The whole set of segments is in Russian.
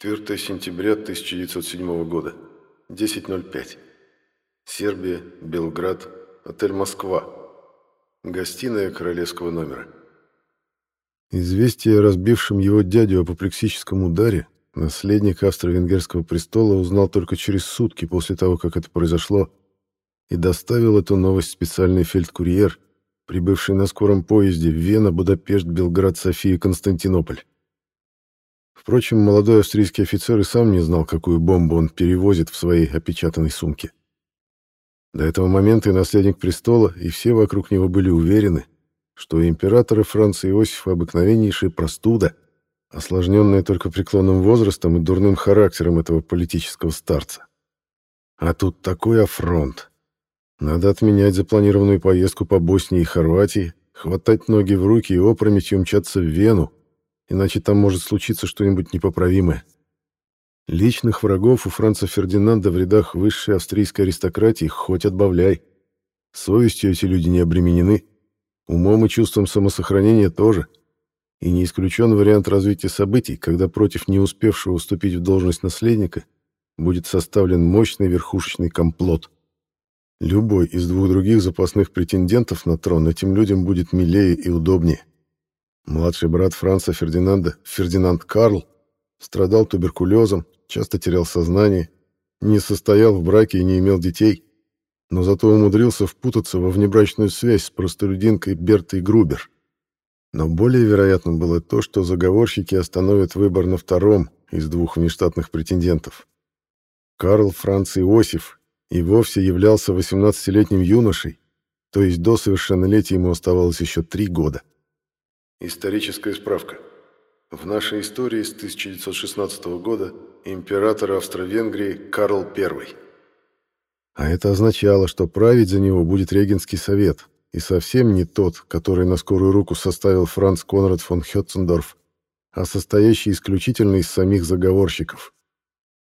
4 сентября 1907 года. 10.05. Сербия, Белград, отель «Москва». Гостиная королевского номера. Известие о разбившем его дядю апоплексическом ударе наследник австро-венгерского престола узнал только через сутки после того, как это произошло, и доставил эту новость специальный фельдкурьер, прибывший на скором поезде в Вена, Будапешт, Белград, София, Константинополь. Впрочем, молодой австрийский офицер и сам не знал, какую бомбу он перевозит в своей опечатанной сумке. До этого момента и наследник престола, и все вокруг него были уверены, что у императора Франца Иосифа обыкновеннейшая простуда, осложненная только преклонным возрастом и дурным характером этого политического старца. А тут такой афронт. Надо отменять запланированную поездку по Боснии и Хорватии, хватать ноги в руки и опрометью мчаться в Вену, иначе там может случиться что-нибудь непоправимое. Личных врагов у Франца Фердинанда в рядах высшей австрийской аристократии хоть отбавляй. Совестью эти люди не обременены, умом и чувством самосохранения тоже. И не исключен вариант развития событий, когда против не успевшего уступить в должность наследника будет составлен мощный верхушечный комплот. Любой из двух других запасных претендентов на трон этим людям будет милее и удобнее. Младший брат Франца Фердинанда, Фердинанд Карл, страдал туберкулезом, часто терял сознание, не состоял в браке и не имел детей, но зато умудрился впутаться во внебрачную связь с простолюдинкой Бертой Грубер. Но более вероятным было то, что заговорщики остановят выбор на втором из двух внештатных претендентов. Карл Франц Иосиф и вовсе являлся 18-летним юношей, то есть до совершеннолетия ему оставалось еще три года. Историческая справка. В нашей истории с 1916 года император Австро-Венгрии Карл I. А это означало, что править за него будет регенский совет, и совсем не тот, который на скорую руку составил Франц Конрад фон Хетцендорф, а состоящий исключительно из самих заговорщиков.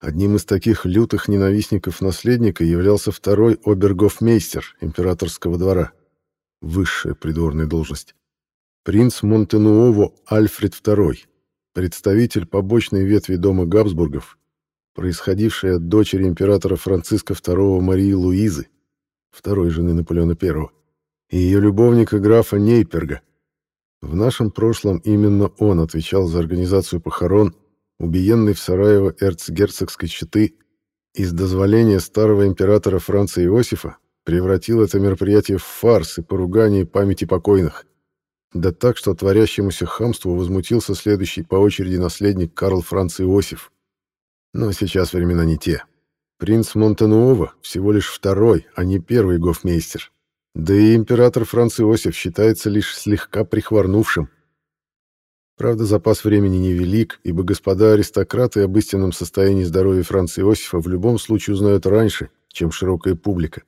Одним из таких лютых ненавистников наследника являлся второй обергофмейстер императорского двора, высшая придворная должность. Принц Монтенуово Альфред II, представитель побочной ветви дома Габсбургов, происходивший от дочери императора Франциска II Марии Луизы, второй жены Наполеона I, и ее любовника графа Нейперга. В нашем прошлом именно он отвечал за организацию похорон убиенной в Сараево эрцгерцогской четы и с дозволения старого императора Франца Иосифа превратил это мероприятие в фарс и поругание памяти покойных. Да так, что творящемуся хамству возмутился следующий по очереди наследник Карл Франц Иосиф. Но сейчас времена не те. Принц Монтенуова всего лишь второй, а не первый гофмейстер. Да и император Франц Иосиф считается лишь слегка прихворнувшим. Правда, запас времени невелик, ибо господа аристократы об истинном состоянии здоровья Франца Иосифа в любом случае узнают раньше, чем широкая публика.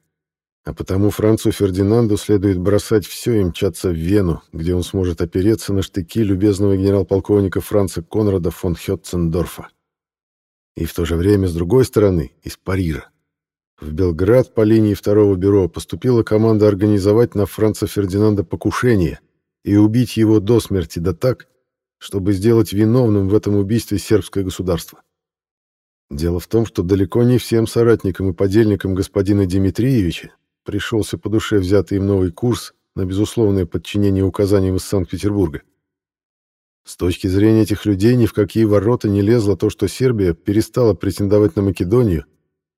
А потому Францу Фердинанду следует бросать все и мчаться в Вену, где он сможет опереться на штыки любезного генерал-полковника Франца Конрада фон Хетцендорфа. И в то же время, с другой стороны, из Парижа. В Белград по линии второго бюро поступила команда организовать на Франца Фердинанда покушение и убить его до смерти, да так, чтобы сделать виновным в этом убийстве сербское государство. Дело в том, что далеко не всем соратникам и подельникам господина Дмитриевича пришелся по душе взятый им новый курс на безусловное подчинение указаниям из Санкт-Петербурга. С точки зрения этих людей ни в какие ворота не лезло то, что Сербия перестала претендовать на Македонию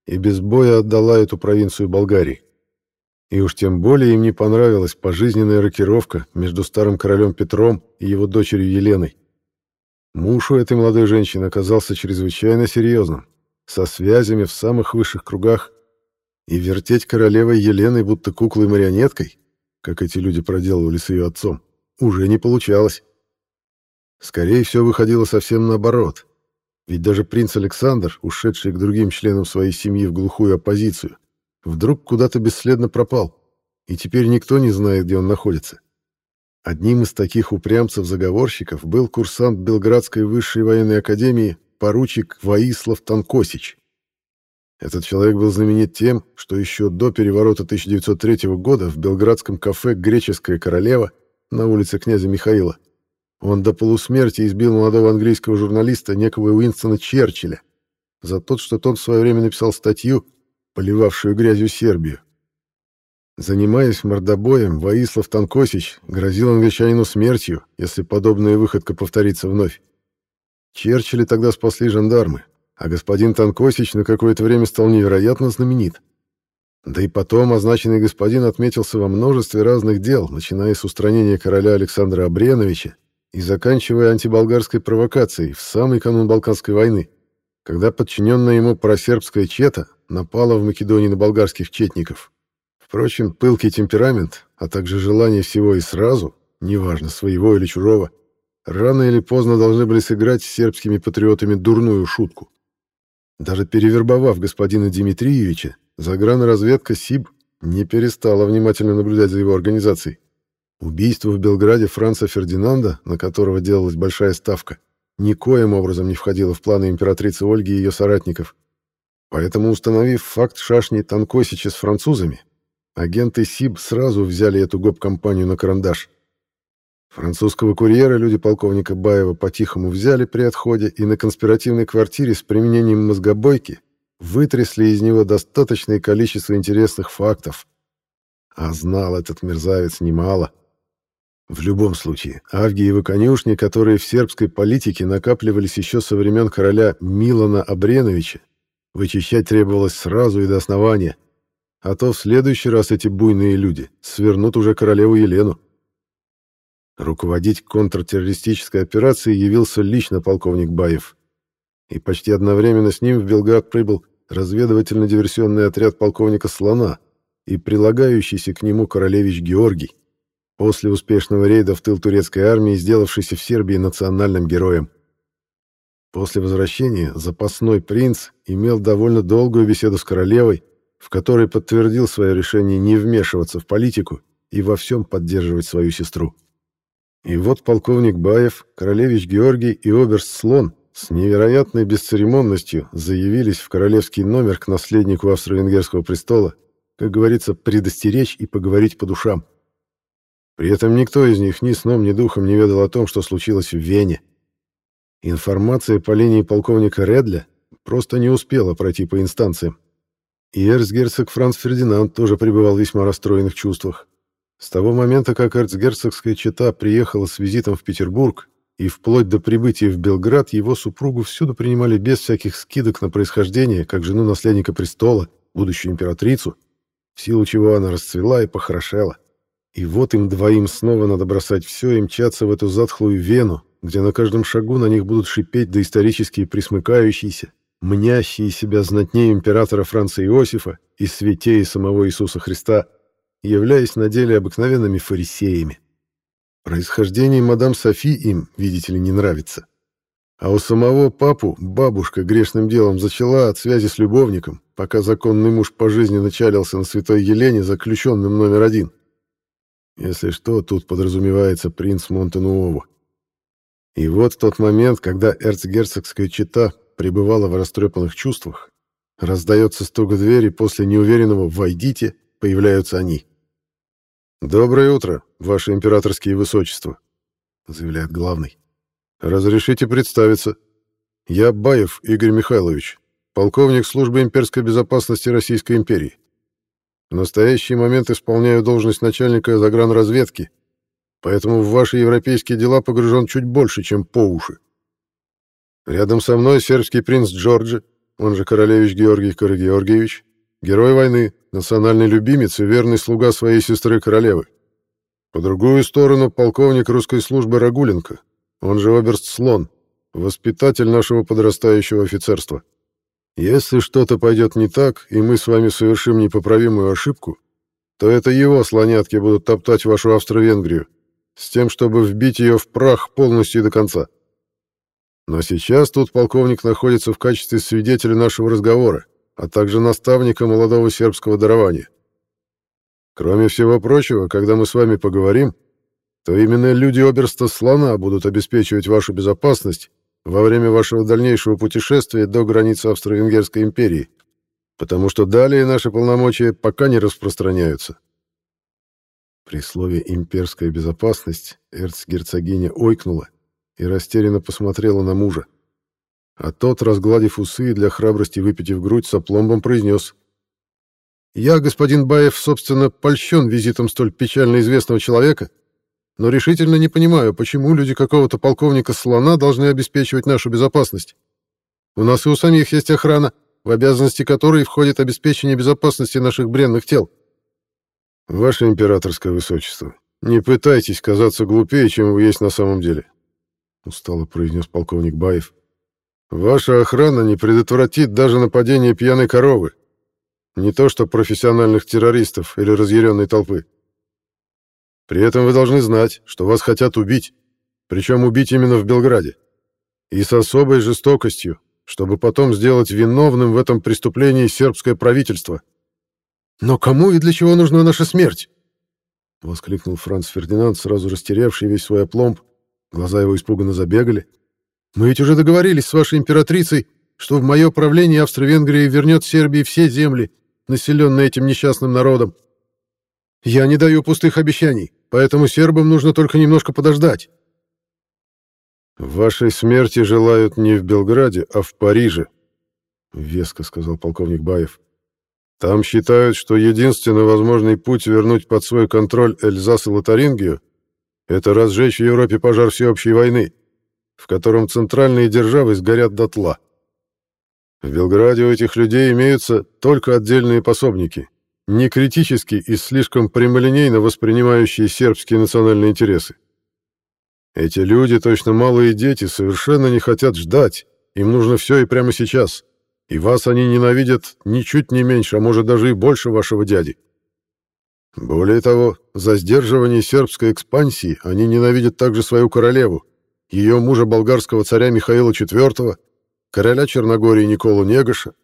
и без боя отдала эту провинцию Болгарии. И уж тем более им не понравилась пожизненная рокировка между старым королем Петром и его дочерью Еленой. Муж у этой молодой женщины оказался чрезвычайно серьезным, со связями в самых высших кругах и вертеть королевой Еленой будто куклой-марионеткой, как эти люди проделывали с ее отцом, уже не получалось. Скорее всего, выходило совсем наоборот. Ведь даже принц Александр, ушедший к другим членам своей семьи в глухую оппозицию, вдруг куда-то бесследно пропал, и теперь никто не знает, где он находится. Одним из таких упрямцев-заговорщиков был курсант Белградской высшей военной академии поручик Ваислав Танкосич. Этот человек был знаменит тем, что еще до переворота 1903 года в белградском кафе «Греческая королева» на улице князя Михаила Он до полусмерти избил молодого английского журналиста некого Уинстона Черчилля за то, что тот в свое время написал статью, поливавшую грязью Сербию. Занимаясь мордобоем, Ваислав Танкосич грозил англичанину смертью, если подобная выходка повторится вновь. Черчилля тогда спасли жандармы, а господин Танкосич на какое-то время стал невероятно знаменит. Да и потом означенный господин отметился во множестве разных дел, начиная с устранения короля Александра Абреновича и заканчивая антиболгарской провокацией в самый канун Балканской войны, когда подчиненная ему просербская чета напала в Македонии на болгарских четников. Впрочем, пылкий темперамент, а также желание всего и сразу, неважно, своего или чужого, рано или поздно должны были сыграть с сербскими патриотами дурную шутку. Даже перевербовав господина Дмитриевича, загранразведка СИБ не перестала внимательно наблюдать за его организацией. Убийство в Белграде Франца Фердинанда, на которого делалась большая ставка, никоим образом не входило в планы императрицы Ольги и ее соратников. Поэтому, установив факт шашни Танкосича с французами, Агенты СИБ сразу взяли эту гоп-компанию на карандаш. Французского курьера люди полковника Баева по-тихому взяли при отходе и на конспиративной квартире с применением мозгобойки вытрясли из него достаточное количество интересных фактов. А знал этот мерзавец немало. В любом случае, Авгиевы конюшни, которые в сербской политике накапливались еще со времен короля Милана Абреновича, вычищать требовалось сразу и до основания — а то в следующий раз эти буйные люди свернут уже королеву Елену. Руководить контртеррористической операцией явился лично полковник Баев. И почти одновременно с ним в Белград прибыл разведывательно-диверсионный отряд полковника Слона и прилагающийся к нему королевич Георгий, после успешного рейда в тыл турецкой армии, сделавшийся в Сербии национальным героем. После возвращения запасной принц имел довольно долгую беседу с королевой, в которой подтвердил свое решение не вмешиваться в политику и во всем поддерживать свою сестру. И вот полковник Баев, королевич Георгий и оберст Слон с невероятной бесцеремонностью заявились в королевский номер к наследнику австро-венгерского престола, как говорится, предостеречь и поговорить по душам. При этом никто из них ни сном, ни духом не ведал о том, что случилось в Вене. Информация по линии полковника Редля просто не успела пройти по инстанциям. И эрцгерцог Франц Фердинанд тоже пребывал в весьма расстроенных чувствах. С того момента, как эрцгерцогская чета приехала с визитом в Петербург, и вплоть до прибытия в Белград его супругу всюду принимали без всяких скидок на происхождение, как жену наследника престола, будущую императрицу, в силу чего она расцвела и похорошела. И вот им двоим снова надо бросать все и мчаться в эту затхлую Вену, где на каждом шагу на них будут шипеть доисторические присмыкающиеся, мнящие себя знатнее императора Франца Иосифа и святее самого Иисуса Христа, являясь на деле обыкновенными фарисеями. Происхождение мадам Софи им, видите ли, не нравится. А у самого папу бабушка грешным делом зачала от связи с любовником, пока законный муж по жизни началился на святой Елене заключенным номер один. Если что, тут подразумевается принц Монтенуово. И вот тот момент, когда эрцгерцогская чета пребывала в растрепанных чувствах. Раздается стук в дверь, и после неуверенного «войдите» появляются они. «Доброе утро, ваше императорские высочества», — заявляет главный. «Разрешите представиться. Я Баев Игорь Михайлович, полковник службы имперской безопасности Российской империи. В настоящий момент исполняю должность начальника загранразведки, поэтому в ваши европейские дела погружен чуть больше, чем по уши. Рядом со мной сербский принц Джорджи, он же королевич Георгий Карагеоргиевич, герой войны, национальный любимец и верный слуга своей сестры королевы. По другую сторону полковник русской службы Рагуленко, он же оберст Слон, воспитатель нашего подрастающего офицерства. Если что-то пойдет не так, и мы с вами совершим непоправимую ошибку, то это его слонятки будут топтать вашу Австро-Венгрию, с тем, чтобы вбить ее в прах полностью и до конца. Но сейчас тут полковник находится в качестве свидетеля нашего разговора, а также наставника молодого сербского дарования. Кроме всего прочего, когда мы с вами поговорим, то именно люди Оберста Слона будут обеспечивать вашу безопасность во время вашего дальнейшего путешествия до границы Австро-Венгерской империи, потому что далее наши полномочия пока не распространяются. При слове «имперская безопасность» эрцгерцогиня ойкнула и растерянно посмотрела на мужа. А тот, разгладив усы и для храбрости выпитив грудь, с опломбом произнес. «Я, господин Баев, собственно, польщен визитом столь печально известного человека, но решительно не понимаю, почему люди какого-то полковника Слона должны обеспечивать нашу безопасность. У нас и у самих есть охрана, в обязанности которой входит обеспечение безопасности наших бренных тел. Ваше императорское высочество, не пытайтесь казаться глупее, чем вы есть на самом деле, устало произнес полковник Баев. Ваша охрана не предотвратит даже нападение пьяной коровы, не то что профессиональных террористов или разъяренной толпы. При этом вы должны знать, что вас хотят убить, причем убить именно в Белграде, и с особой жестокостью, чтобы потом сделать виновным в этом преступлении сербское правительство. «Но кому и для чего нужна наша смерть?» — воскликнул Франц Фердинанд, сразу растерявший весь свой опломб. Глаза его испуганно забегали. «Мы ведь уже договорились с вашей императрицей, что в мое правление Австро-Венгрия вернет Сербии все земли, населенные этим несчастным народом. Я не даю пустых обещаний, поэтому сербам нужно только немножко подождать». «Вашей смерти желают не в Белграде, а в Париже», — веско сказал полковник Баев. Там считают, что единственный возможный путь вернуть под свой контроль Эльзас и Лотарингию — это разжечь в Европе пожар всеобщей войны, в котором центральные державы сгорят дотла. В Белграде у этих людей имеются только отдельные пособники, не критически и слишком прямолинейно воспринимающие сербские национальные интересы. Эти люди, точно малые дети, совершенно не хотят ждать, им нужно все и прямо сейчас. И вас они ненавидят ничуть не меньше, а может даже и больше вашего дяди. Более того, за сдерживание сербской экспансии они ненавидят также свою королеву, ее мужа болгарского царя Михаила IV, короля Черногории Николу Негоша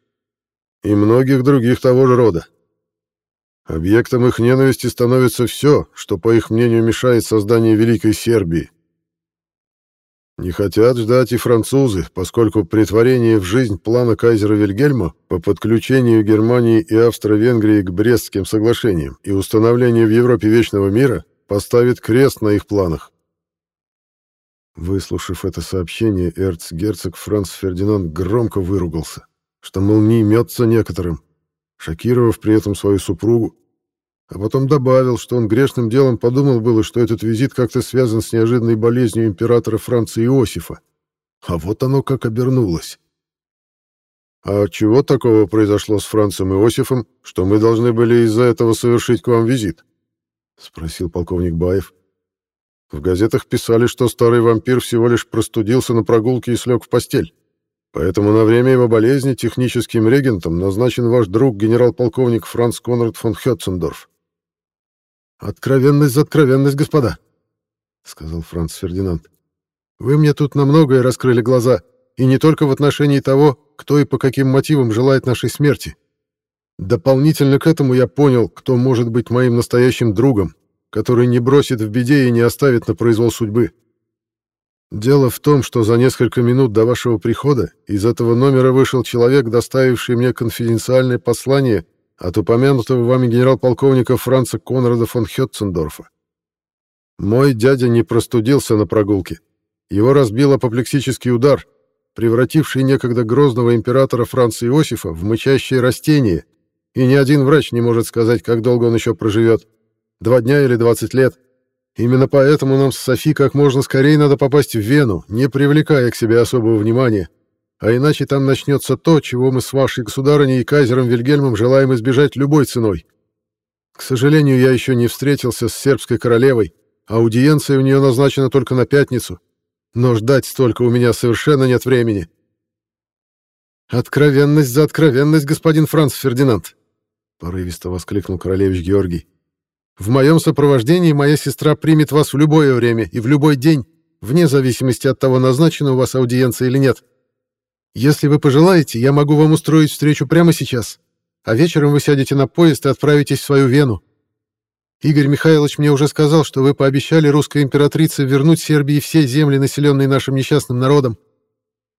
и многих других того же рода. Объектом их ненависти становится все, что, по их мнению, мешает созданию Великой Сербии. Не хотят ждать и французы, поскольку притворение в жизнь плана кайзера Вильгельма по подключению Германии и Австро-Венгрии к Брестским соглашениям и установлению в Европе вечного мира поставит крест на их планах. Выслушав это сообщение, эрцгерцог Франц Фердинанд громко выругался, что, мол, не имется некоторым, шокировав при этом свою супругу, а потом добавил, что он грешным делом подумал было, что этот визит как-то связан с неожиданной болезнью императора Франца Иосифа. А вот оно как обернулось. «А чего такого произошло с Францем Иосифом, что мы должны были из-за этого совершить к вам визит?» — спросил полковник Баев. «В газетах писали, что старый вампир всего лишь простудился на прогулке и слег в постель. Поэтому на время его болезни техническим регентом назначен ваш друг генерал-полковник Франц Конрад фон Хетцендорф. «Откровенность за откровенность, господа», — сказал Франц Фердинанд. «Вы мне тут на многое раскрыли глаза, и не только в отношении того, кто и по каким мотивам желает нашей смерти. Дополнительно к этому я понял, кто может быть моим настоящим другом, который не бросит в беде и не оставит на произвол судьбы. Дело в том, что за несколько минут до вашего прихода из этого номера вышел человек, доставивший мне конфиденциальное послание от упомянутого вами генерал-полковника Франца Конрада фон Хетцендорфа. Мой дядя не простудился на прогулке. Его разбил апоплексический удар, превративший некогда грозного императора Франца Иосифа в мычащее растение, и ни один врач не может сказать, как долго он еще проживет. Два дня или двадцать лет. Именно поэтому нам с Софи как можно скорее надо попасть в Вену, не привлекая к себе особого внимания, а иначе там начнется то, чего мы с вашей государыней и кайзером Вильгельмом желаем избежать любой ценой. К сожалению, я еще не встретился с сербской королевой, аудиенция у нее назначена только на пятницу, но ждать столько у меня совершенно нет времени. «Откровенность за откровенность, господин Франц Фердинанд!» — порывисто воскликнул королевич Георгий. «В моем сопровождении моя сестра примет вас в любое время и в любой день, вне зависимости от того, назначена у вас аудиенция или нет. Если вы пожелаете, я могу вам устроить встречу прямо сейчас, а вечером вы сядете на поезд и отправитесь в свою Вену. Игорь Михайлович мне уже сказал, что вы пообещали русской императрице вернуть Сербии все земли, населенные нашим несчастным народом.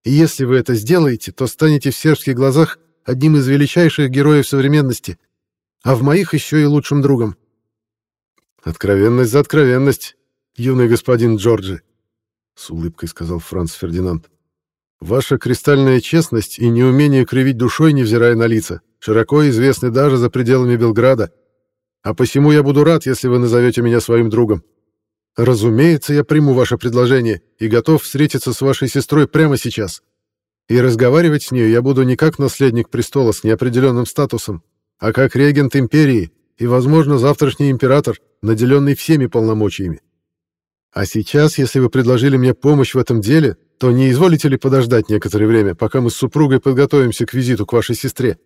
И если вы это сделаете, то станете в сербских глазах одним из величайших героев современности, а в моих еще и лучшим другом. Откровенность за откровенность, юный господин Джорджи, с улыбкой сказал Франц Фердинанд. Ваша кристальная честность и неумение кривить душой, невзирая на лица, широко известны даже за пределами Белграда. А посему я буду рад, если вы назовете меня своим другом. Разумеется, я приму ваше предложение и готов встретиться с вашей сестрой прямо сейчас. И разговаривать с ней я буду не как наследник престола с неопределенным статусом, а как регент империи и, возможно, завтрашний император, наделенный всеми полномочиями. А сейчас, если вы предложили мне помощь в этом деле, то не изволите ли подождать некоторое время, пока мы с супругой подготовимся к визиту к вашей сестре?»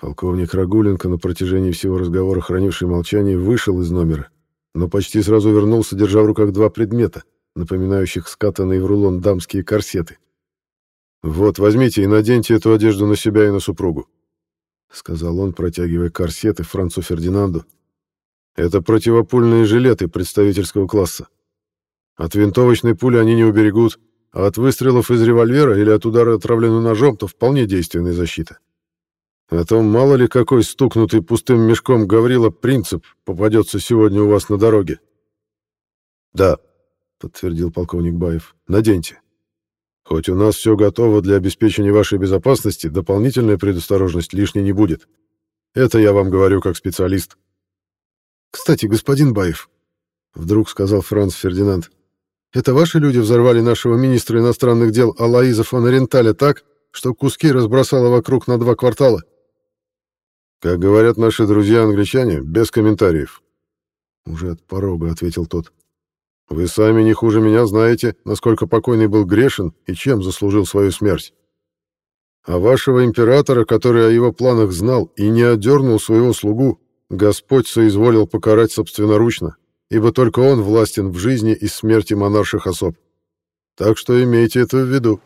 Полковник Рагуленко, на протяжении всего разговора хранивший молчание, вышел из номера, но почти сразу вернулся, держа в руках два предмета, напоминающих скатанные в рулон дамские корсеты. «Вот, возьмите и наденьте эту одежду на себя и на супругу», — сказал он, протягивая корсеты Францу Фердинанду. «Это противопульные жилеты представительского класса. От винтовочной пули они не уберегут, а от выстрелов из револьвера или от удара отравленным ножом то вполне действенная защита. А то мало ли какой стукнутый пустым мешком Гаврила Принцип попадется сегодня у вас на дороге. «Да», — подтвердил полковник Баев, — «наденьте. Хоть у нас все готово для обеспечения вашей безопасности, дополнительная предосторожность лишней не будет. Это я вам говорю как специалист». «Кстати, господин Баев», — вдруг сказал Франц Фердинанд, это ваши люди взорвали нашего министра иностранных дел Алаиза фон Оренталя так, что куски разбросало вокруг на два квартала? Как говорят наши друзья-англичане, без комментариев. Уже от порога ответил тот. Вы сами не хуже меня знаете, насколько покойный был грешен и чем заслужил свою смерть. А вашего императора, который о его планах знал и не отдернул своего слугу, Господь соизволил покарать собственноручно ибо только он властен в жизни и смерти монарших особ. Так что имейте это в виду.